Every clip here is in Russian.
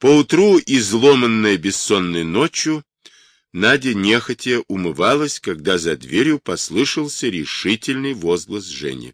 Поутру, изломанная бессонной ночью, Надя нехотя умывалась, когда за дверью послышался решительный возглас Жени.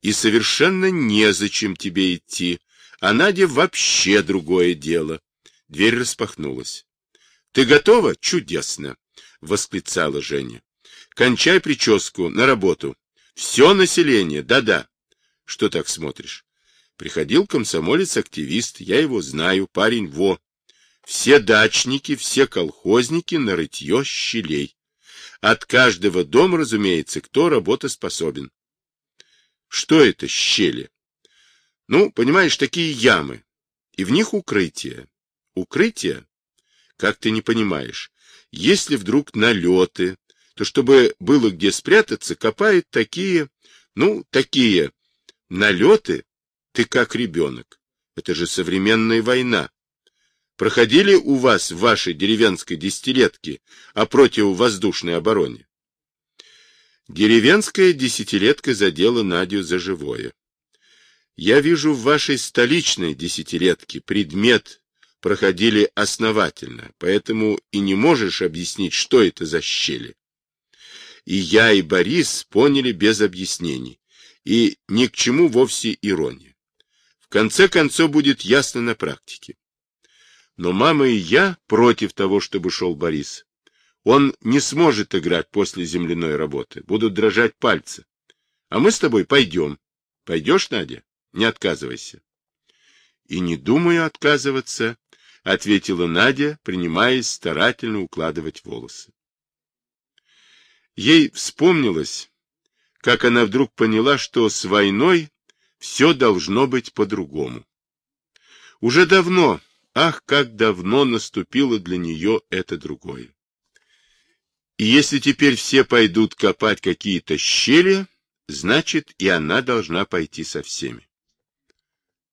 И совершенно незачем тебе идти, а Надя вообще другое дело. Дверь распахнулась. — Ты готова? Чудесно! — восклицала Женя. — Кончай прическу, на работу. Все население, да-да. Что так смотришь? Приходил комсомолец-активист, я его знаю, парень во. Все дачники, все колхозники на рытье щелей. От каждого дома, разумеется, кто работоспособен. Что это щели? Ну, понимаешь, такие ямы. И в них укрытие. Укрытие? Как ты не понимаешь? Если вдруг налеты, то чтобы было где спрятаться, копают такие, ну, такие налеты, ты как ребенок. Это же современная война. Проходили у вас в вашей деревенской десятилетке о противовоздушной обороне? Деревенская десятилетка задела Надю за живое. Я вижу в вашей столичной десятилетке предмет проходили основательно, поэтому и не можешь объяснить, что это за щели. И я, и Борис поняли без объяснений, и ни к чему вовсе ирония. Конце концов будет ясно на практике. Но мама и я против того, чтобы шел Борис. Он не сможет играть после земляной работы, будут дрожать пальцы. А мы с тобой пойдем. Пойдешь, Надя? Не отказывайся. И не думаю отказываться, — ответила Надя, принимаясь старательно укладывать волосы. Ей вспомнилось, как она вдруг поняла, что с войной все должно быть по-другому. Уже давно, ах, как давно наступило для нее это другое. И если теперь все пойдут копать какие-то щели, значит, и она должна пойти со всеми.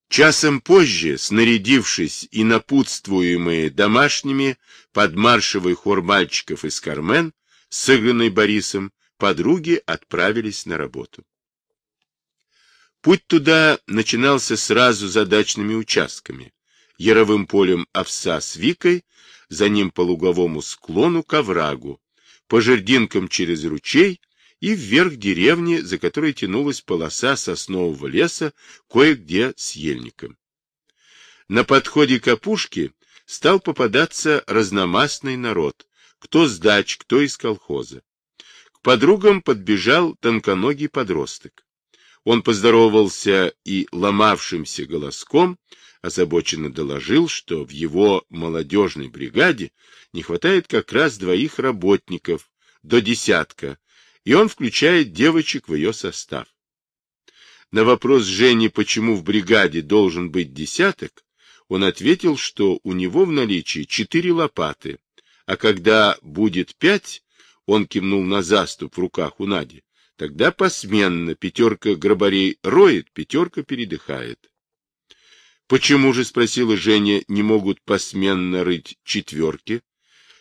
Часом позже, снарядившись и напутствуемые домашними под маршевый хор мальчиков из Кармен, сыгранный Борисом, подруги отправились на работу. Путь туда начинался сразу задачными участками, яровым полем овса с Викой, за ним по луговому склону к оврагу, по жердинкам через ручей и вверх деревни, за которой тянулась полоса соснового леса, кое-где с ельником. На подходе к опушке стал попадаться разномастный народ, кто с дач, кто из колхоза. К подругам подбежал тонконогий подросток. Он поздоровался и ломавшимся голоском озабоченно доложил, что в его молодежной бригаде не хватает как раз двоих работников, до десятка, и он включает девочек в ее состав. На вопрос Жени, почему в бригаде должен быть десяток, он ответил, что у него в наличии четыре лопаты, а когда будет пять, он кивнул на заступ в руках у Нади, тогда посменно пятерка гробарей роет, пятерка передыхает. Почему же, спросила Женя, не могут посменно рыть четверки?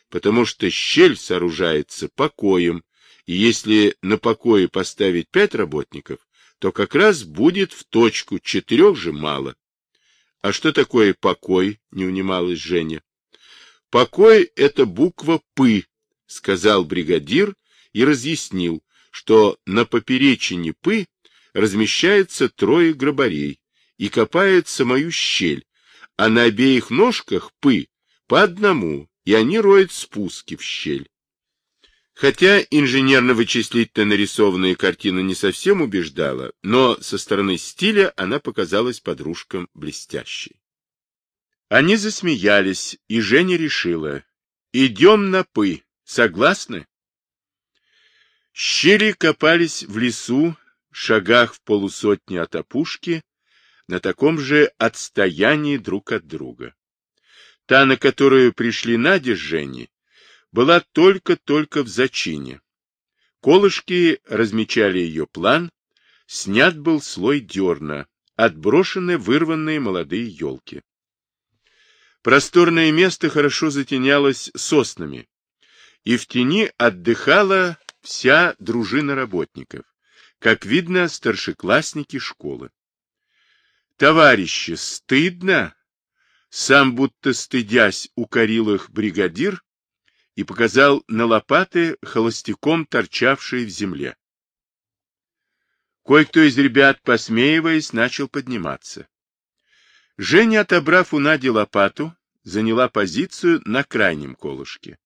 Потому что щель сооружается покоем, и если на покое поставить пять работников, то как раз будет в точку, четырех же мало. А что такое покой, не унималась Женя. Покой — это буква «П», сказал бригадир и разъяснил, что на поперечине «П» размещается трое гробарей, и копает самую щель, а на обеих ножках пы по одному, и они роют спуски в щель. Хотя инженерно-вычислительно нарисованная картина не совсем убеждала, но со стороны стиля она показалась подружкам блестящей. Они засмеялись, и Женя решила, идем на пы, согласны? Щели копались в лесу, шагах в полусотни от опушки, на таком же отстоянии друг от друга. Та, на которую пришли Надя с Женей, была только-только в зачине. Колышки размечали ее план, снят был слой дерна, отброшены вырванные молодые елки. Просторное место хорошо затенялось соснами, и в тени отдыхала вся дружина работников, как видно, старшеклассники школы. Товарищи, стыдно? Сам, будто стыдясь, укорил их бригадир и показал на лопаты, холостяком торчавшие в земле. Кое-кто из ребят, посмеиваясь, начал подниматься. Женя, отобрав у Нади лопату, заняла позицию на крайнем колышке.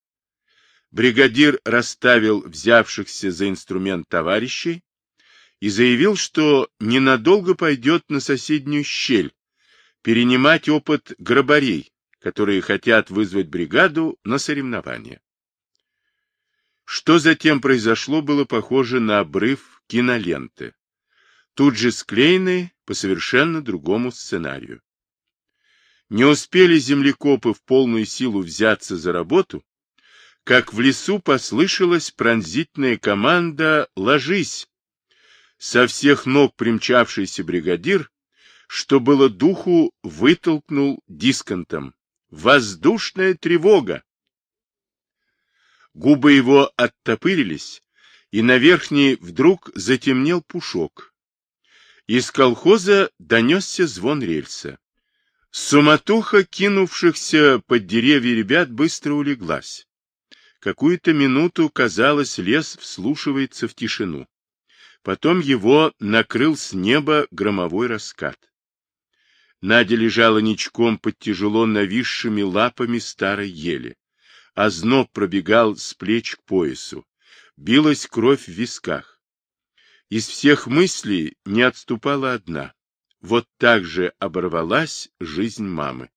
Бригадир расставил взявшихся за инструмент товарищей и заявил, что ненадолго пойдет на соседнюю щель, перенимать опыт грабарей, которые хотят вызвать бригаду на соревнования. Что затем произошло, было похоже на обрыв киноленты, тут же склеенный по совершенно другому сценарию. Не успели землекопы в полную силу взяться за работу, как в лесу послышалась пронзительная команда «Ложись!». Со всех ног примчавшийся бригадир что было духу, вытолкнул дисконтом. Воздушная тревога! Губы его оттопырились, и на верхней вдруг затемнел пушок. Из колхоза донесся звон рельса. Суматоха кинувшихся под деревья ребят быстро улеглась. Какую-то минуту, казалось, лес вслушивается в тишину. Потом его накрыл с неба громовой раскат. Надя лежала ничком под тяжело нависшими лапами старой ели. Озноб пробегал с плеч к поясу. Билась кровь в висках. Из всех мыслей не отступала одна. Вот так же оборвалась жизнь мамы.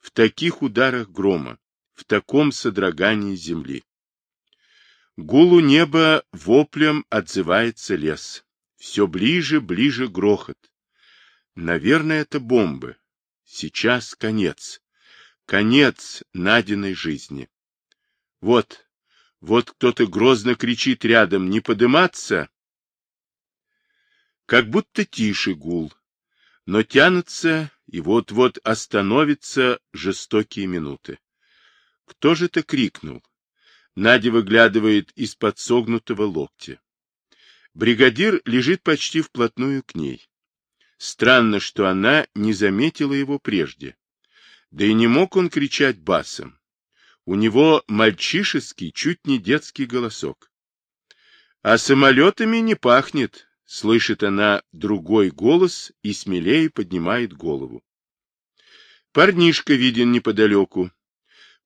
В таких ударах грома, в таком содрогании земли. Гулу неба воплем отзывается лес. Все ближе, ближе грохот. Наверное, это бомбы. Сейчас конец. Конец Надиной жизни. Вот, вот кто-то грозно кричит рядом «Не подыматься!» Как будто тише гул, но тянутся и вот-вот остановятся жестокие минуты. Кто же это крикнул? Надя выглядывает из-под согнутого локтя. Бригадир лежит почти вплотную к ней. Странно, что она не заметила его прежде. Да и не мог он кричать басом. У него мальчишеский, чуть не детский голосок. А самолетами не пахнет, слышит она другой голос и смелее поднимает голову. Парнишка виден неподалеку.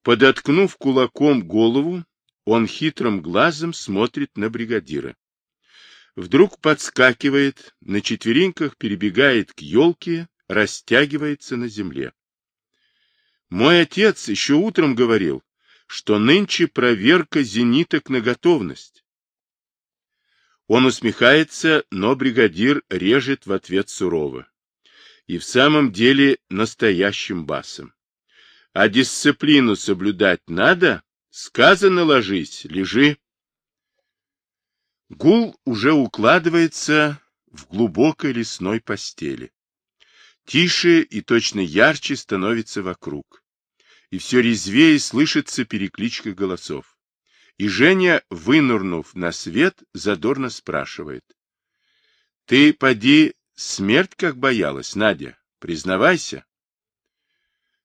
Подоткнув кулаком голову, он хитрым глазом смотрит на бригадира вдруг подскакивает, на четвереньках перебегает к елке, растягивается на земле. Мой отец еще утром говорил, что нынче проверка зениток на готовность. Он усмехается, но бригадир режет в ответ сурово. И в самом деле настоящим басом. А дисциплину соблюдать надо? Сказано ложись, лежи. Гул уже укладывается в глубокой лесной постели. Тише и точно ярче становится вокруг. И все резвее слышится перекличка голосов. И Женя, вынурнув на свет, задорно спрашивает. — Ты, поди, смерть как боялась, Надя? Признавайся.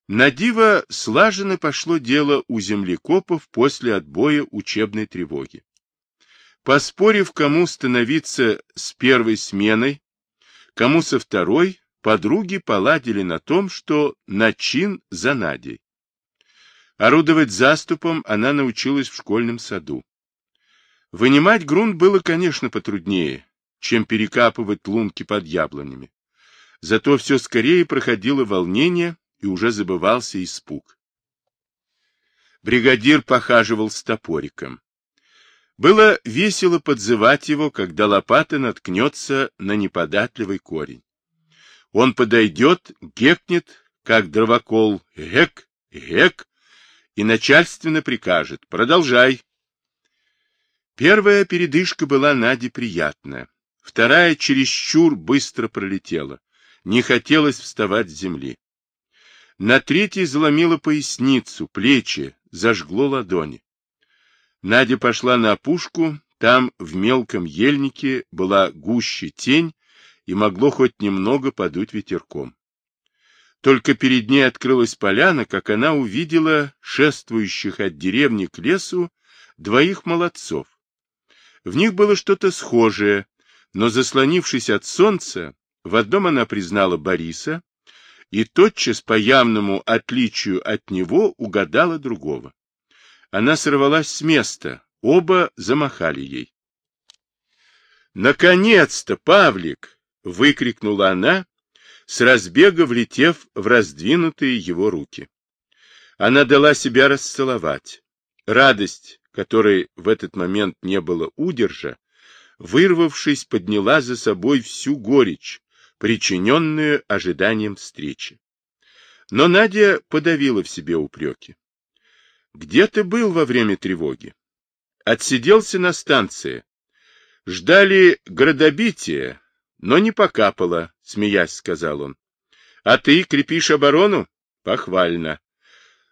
На диво слаженно пошло дело у землекопов после отбоя учебной тревоги. Поспорив, кому становиться с первой сменой, кому со второй, подруги поладили на том, что начин за Надей. Орудовать заступом она научилась в школьном саду. Вынимать грунт было, конечно, потруднее, чем перекапывать лунки под яблонями. Зато все скорее проходило волнение, и уже забывался испуг. Бригадир похаживал с топориком. Было весело подзывать его, когда лопата наткнется на неподатливый корень. Он подойдет, гекнет, как дровокол, гек, гек, и начальственно прикажет «Продолжай». Первая передышка была Наде приятная, вторая чересчур быстро пролетела, не хотелось вставать с земли. На третьей заломила поясницу, плечи, зажгло ладони. Надя пошла на опушку, там в мелком ельнике была гуще тень и могло хоть немного подуть ветерком. Только перед ней открылась поляна, как она увидела шествующих от деревни к лесу двоих молодцов. В них было что-то схожее, но, заслонившись от солнца, в одном она признала Бориса и тотчас по явному отличию от него угадала другого. Она сорвалась с места, оба замахали ей. «Наконец-то, Павлик!» — выкрикнула она, с разбега влетев в раздвинутые его руки. Она дала себя расцеловать. Радость, которой в этот момент не было удержа, вырвавшись, подняла за собой всю горечь, причиненную ожиданием встречи. Но Надя подавила в себе упреки. «Где ты был во время тревоги?» «Отсиделся на станции. Ждали градобития, но не покапало, смеясь, сказал он. А ты крепишь оборону? Похвально.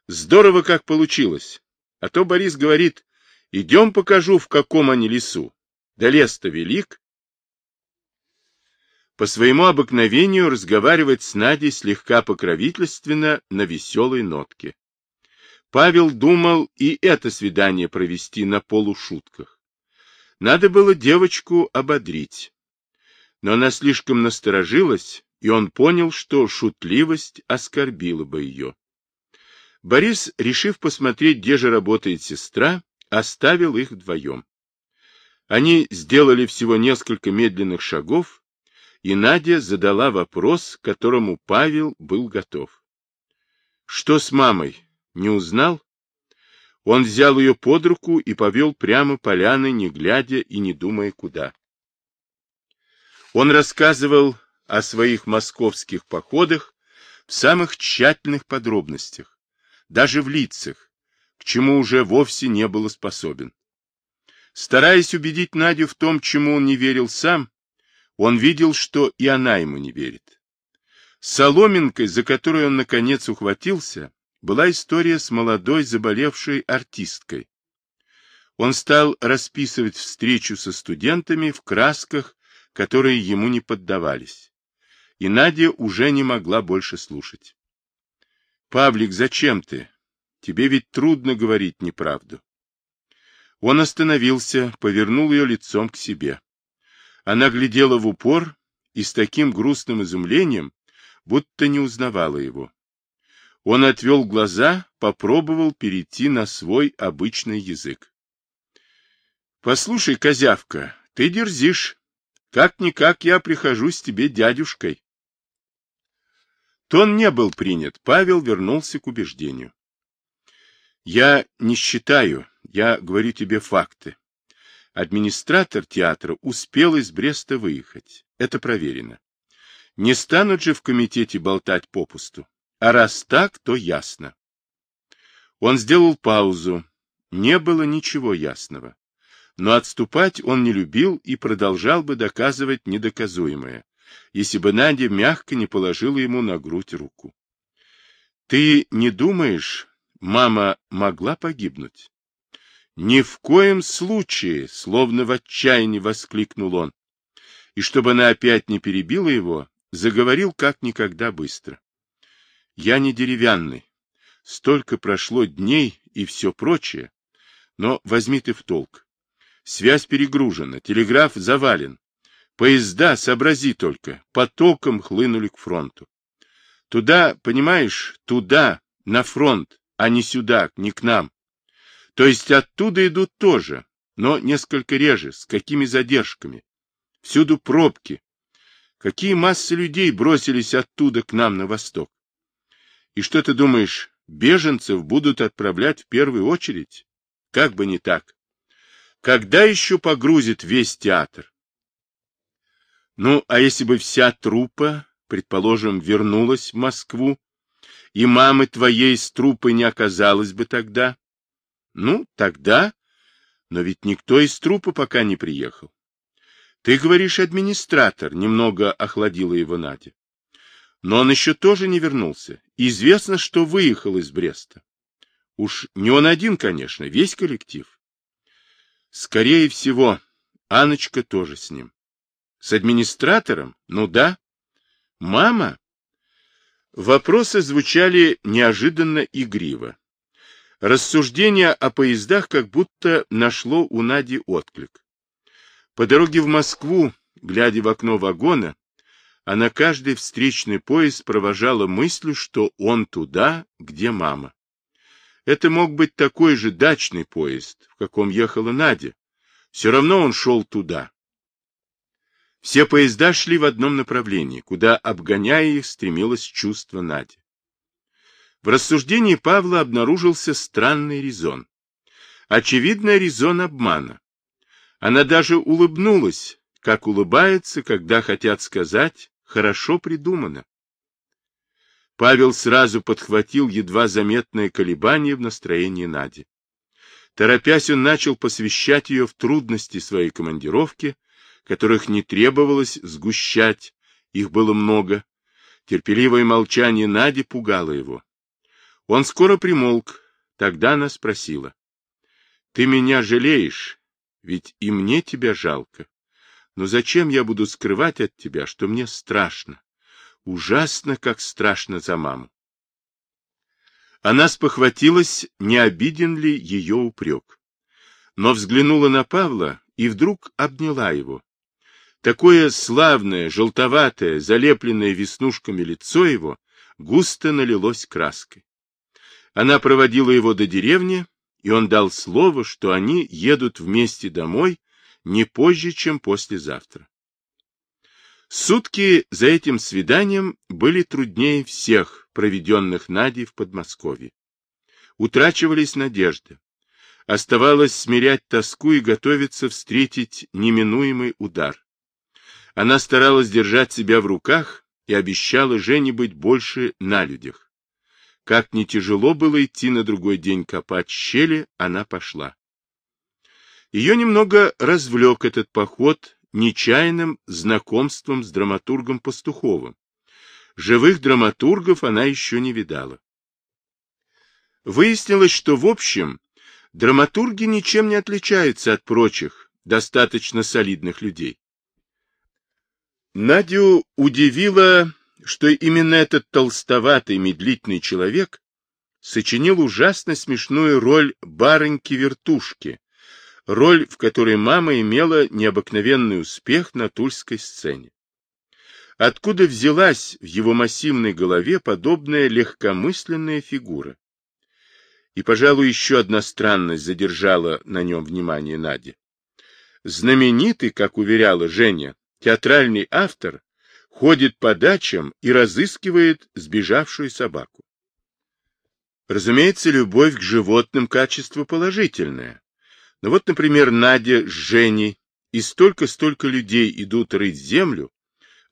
Здорово как получилось. А то Борис говорит, идем покажу, в каком они лесу. Да лес-то велик. По своему обыкновению разговаривать с Надей слегка покровительственно на веселой нотке. Павел думал и это свидание провести на полушутках. Надо было девочку ободрить но она слишком насторожилась, и он понял, что шутливость оскорбила бы ее. Борис, решив посмотреть, где же работает сестра, оставил их вдвоем. Они сделали всего несколько медленных шагов, и Надя задала вопрос, к которому Павел был готов. — Что с мамой? Не узнал? Он взял ее под руку и повел прямо поляны, не глядя и не думая куда. Он рассказывал о своих московских походах в самых тщательных подробностях, даже в лицах, к чему уже вовсе не был способен. Стараясь убедить Надю в том, чему он не верил сам, он видел, что и она ему не верит. Соломинкой, за которую он наконец ухватился, была история с молодой заболевшей артисткой. Он стал расписывать встречу со студентами в красках которые ему не поддавались. И Надя уже не могла больше слушать. — Павлик, зачем ты? Тебе ведь трудно говорить неправду. Он остановился, повернул ее лицом к себе. Она глядела в упор и с таким грустным изумлением, будто не узнавала его. Он отвел глаза, попробовал перейти на свой обычный язык. — Послушай, козявка, ты дерзишь. Как-никак я прихожусь тебе дядюшкой. Тон не был принят. Павел вернулся к убеждению. Я не считаю, я говорю тебе факты. Администратор театра успел из Бреста выехать. Это проверено. Не станут же в комитете болтать попусту. А раз так, то ясно. Он сделал паузу. Не было ничего ясного. Но отступать он не любил и продолжал бы доказывать недоказуемое, если бы Надя мягко не положила ему на грудь руку. — Ты не думаешь, мама могла погибнуть? — Ни в коем случае! — словно в отчаянии воскликнул он. И чтобы она опять не перебила его, заговорил как никогда быстро. — Я не деревянный. Столько прошло дней и все прочее. Но возьми ты в толк. Связь перегружена, телеграф завален. Поезда, сообрази только, потоком хлынули к фронту. Туда, понимаешь, туда, на фронт, а не сюда, не к нам. То есть оттуда идут тоже, но несколько реже, с какими задержками. Всюду пробки. Какие массы людей бросились оттуда к нам на восток? И что ты думаешь, беженцев будут отправлять в первую очередь? Как бы не так. Когда еще погрузит весь театр? Ну, а если бы вся труппа, предположим, вернулась в Москву, и мамы твоей с труппой не оказалось бы тогда? Ну, тогда... Но ведь никто из труппы пока не приехал. Ты говоришь, администратор, немного охладила его Надя. Но он еще тоже не вернулся. Известно, что выехал из Бреста. Уж не он один, конечно, весь коллектив. Скорее всего, Аночка тоже с ним. С администратором? Ну да. Мама? Вопросы звучали неожиданно игриво. Рассуждение о поездах как будто нашло у Нади отклик. По дороге в Москву, глядя в окно вагона, она каждый встречный поезд провожала мыслью, что он туда, где мама. Это мог быть такой же дачный поезд, в каком ехала Надя. Все равно он шел туда. Все поезда шли в одном направлении, куда, обгоняя их, стремилось чувство Нади. В рассуждении Павла обнаружился странный резон. Очевидный резон обмана. Она даже улыбнулась, как улыбается, когда хотят сказать «хорошо придумано». Павел сразу подхватил едва заметное колебание в настроении Нади. Торопясь, он начал посвящать ее в трудности своей командировки, которых не требовалось сгущать, их было много. Терпеливое молчание Нади пугало его. Он скоро примолк, тогда она спросила. — Ты меня жалеешь, ведь и мне тебя жалко. Но зачем я буду скрывать от тебя, что мне страшно? Ужасно, как страшно за маму. Она спохватилась, не обиден ли ее упрек. Но взглянула на Павла и вдруг обняла его. Такое славное, желтоватое, залепленное веснушками лицо его густо налилось краской. Она проводила его до деревни, и он дал слово, что они едут вместе домой не позже, чем послезавтра. Сутки за этим свиданием были труднее всех, проведенных Надей в Подмосковье. Утрачивались надежды. Оставалось смирять тоску и готовиться встретить неминуемый удар. Она старалась держать себя в руках и обещала Жене быть больше на людях. Как не тяжело было идти на другой день копать щели, она пошла. Ее немного развлек этот поход нечаянным знакомством с драматургом Пастуховым. Живых драматургов она еще не видала. Выяснилось, что в общем драматурги ничем не отличаются от прочих, достаточно солидных людей. Надю удивило, что именно этот толстоватый медлительный человек сочинил ужасно смешную роль барыньки-вертушки, роль, в которой мама имела необыкновенный успех на тульской сцене. Откуда взялась в его массивной голове подобная легкомысленная фигура? И, пожалуй, еще одна странность задержала на нем внимание Нади. Знаменитый, как уверяла Женя, театральный автор ходит по дачам и разыскивает сбежавшую собаку. Разумеется, любовь к животным качество положительное. Но вот, например, Надя с Женей и столько-столько людей идут рыть землю,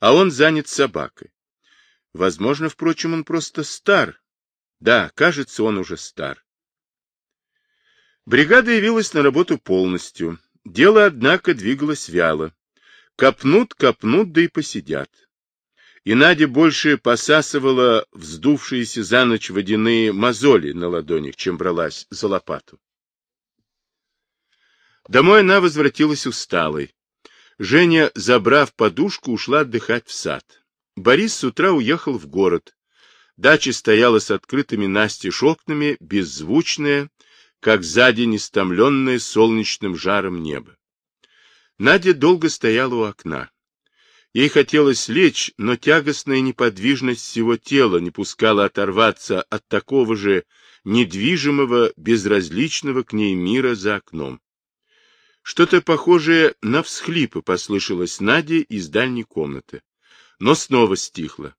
а он занят собакой. Возможно, впрочем, он просто стар. Да, кажется, он уже стар. Бригада явилась на работу полностью. Дело, однако, двигалось вяло. Копнут, копнут, да и посидят. И Надя больше посасывала вздувшиеся за ночь водяные мозоли на ладонях, чем бралась за лопату. Домой она возвратилась усталой. Женя, забрав подушку, ушла отдыхать в сад. Борис с утра уехал в город. Дача стояла с открытыми настежь окнами, беззвучная, как за день истомленное солнечным жаром небо. Надя долго стояла у окна. Ей хотелось лечь, но тягостная неподвижность всего тела не пускала оторваться от такого же недвижимого, безразличного к ней мира за окном. Что-то похожее на всхлипы послышалось Наде из дальней комнаты, но снова стихло.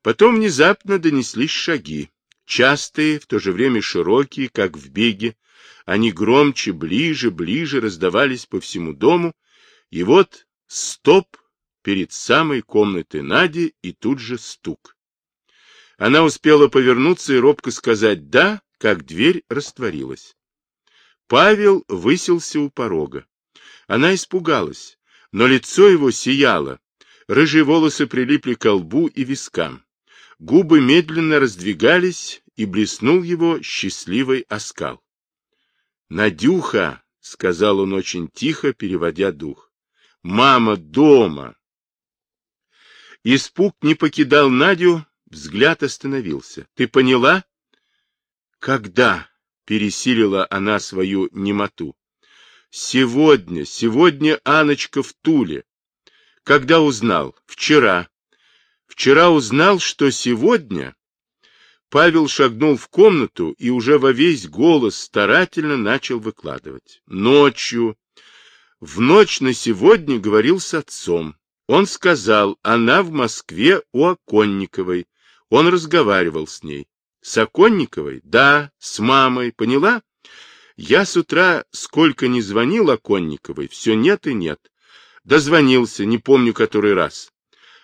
Потом внезапно донеслись шаги, частые, в то же время широкие, как в беге, они громче, ближе, ближе раздавались по всему дому, и вот стоп перед самой комнатой Нади и тут же стук. Она успела повернуться и робко сказать «да», как дверь растворилась. Павел высился у порога. Она испугалась, но лицо его сияло, рыжие волосы прилипли к лбу и вискам. Губы медленно раздвигались, и блеснул его счастливый оскал. «Надюха!» — сказал он очень тихо, переводя дух. «Мама дома!» Испуг не покидал Надю, взгляд остановился. Ты поняла? Когда? Пересилила она свою немоту. Сегодня, сегодня Аночка в Туле. Когда узнал? Вчера. Вчера узнал, что сегодня... Павел шагнул в комнату и уже во весь голос старательно начал выкладывать. Ночью, в ночь на сегодня говорил с отцом. Он сказал, она в Москве у Оконниковой. Он разговаривал с ней. С Оконниковой? Да, с мамой. Поняла? Я с утра сколько не звонил Оконниковой, все нет и нет. Дозвонился, не помню который раз.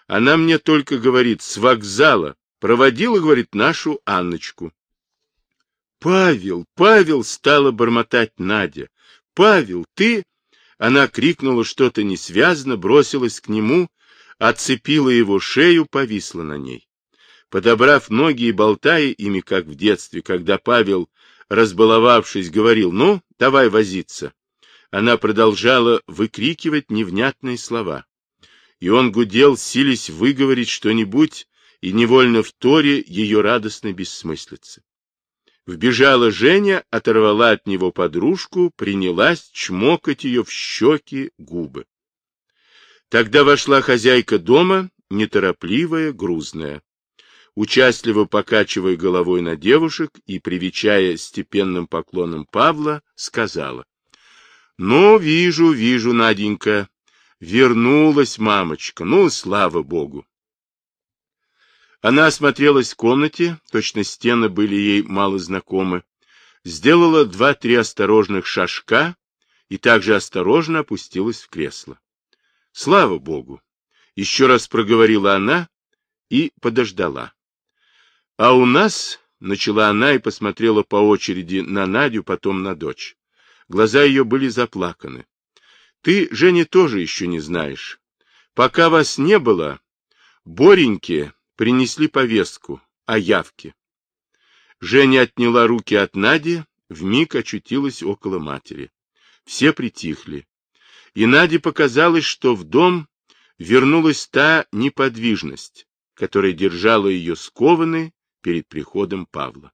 Она мне только говорит, с вокзала. Проводила, говорит, нашу Анночку. Павел, Павел, стала бормотать Надя. Павел, ты... Она крикнула что-то несвязно, бросилась к нему, отцепила его шею, повисла на ней. Подобрав ноги и болтая ими, как в детстве, когда Павел, разбаловавшись, говорил «Ну, давай возиться», она продолжала выкрикивать невнятные слова. И он гудел, сились выговорить что-нибудь, и невольно в торе ее радостной бессмыслицы. Вбежала Женя, оторвала от него подружку, принялась чмокать ее в щеки, губы. Тогда вошла хозяйка дома, неторопливая, грузная. Участливо покачивая головой на девушек и привечая степенным поклоном Павла, сказала. — Ну, вижу, вижу, Наденька. Вернулась мамочка. Ну, слава богу. Она осмотрелась в комнате, точно стены были ей мало знакомы, сделала два-три осторожных шажка и также осторожно опустилась в кресло. Слава Богу! Еще раз проговорила она и подождала. А у нас, начала она и посмотрела по очереди на Надю, потом на дочь. Глаза ее были заплаканы. Ты, Женя, тоже еще не знаешь. Пока вас не было, Бореньке принесли повестку о явке. Женя отняла руки от Нади, вмиг очутилась около матери. Все притихли. И Наде показалось, что в дом вернулась та неподвижность, которая держала ее скованной перед приходом Павла.